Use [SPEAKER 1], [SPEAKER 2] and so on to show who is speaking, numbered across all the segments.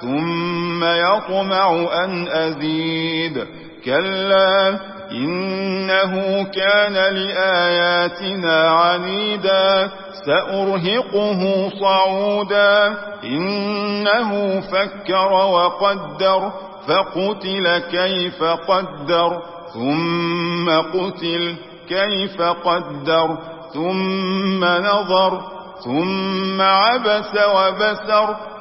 [SPEAKER 1] ثم يطمع أن أزيد كلا إنه كان لآياتنا عنيدا. سأرهقه صعودا. إنه فكر وقدر فقتل كيف قدر. ثم قتل كيف قدر. ثم نظر ثم عبس وبسر.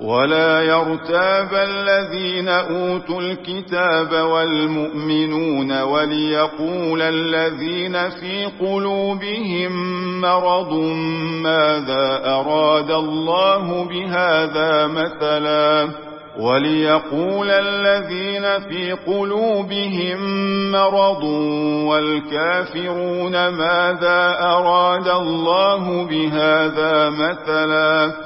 [SPEAKER 1] ولا يرتاب الذين أوتوا الكتاب والمؤمنون وليقول الذين في قلوبهم مرض ماذا أراد الله بهذا مثلا وليقول الذين في قلوبهم مرض والكافرون ماذا أراد الله بهذا مثلا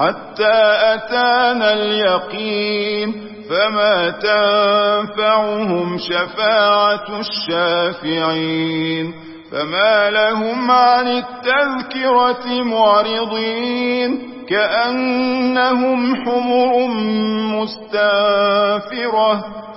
[SPEAKER 1] حتى أتانا اليقين فما تنفعهم شفاعة الشافعين. فما لهم عن التذكرة معرضين كأنهم حمر مستنفرة.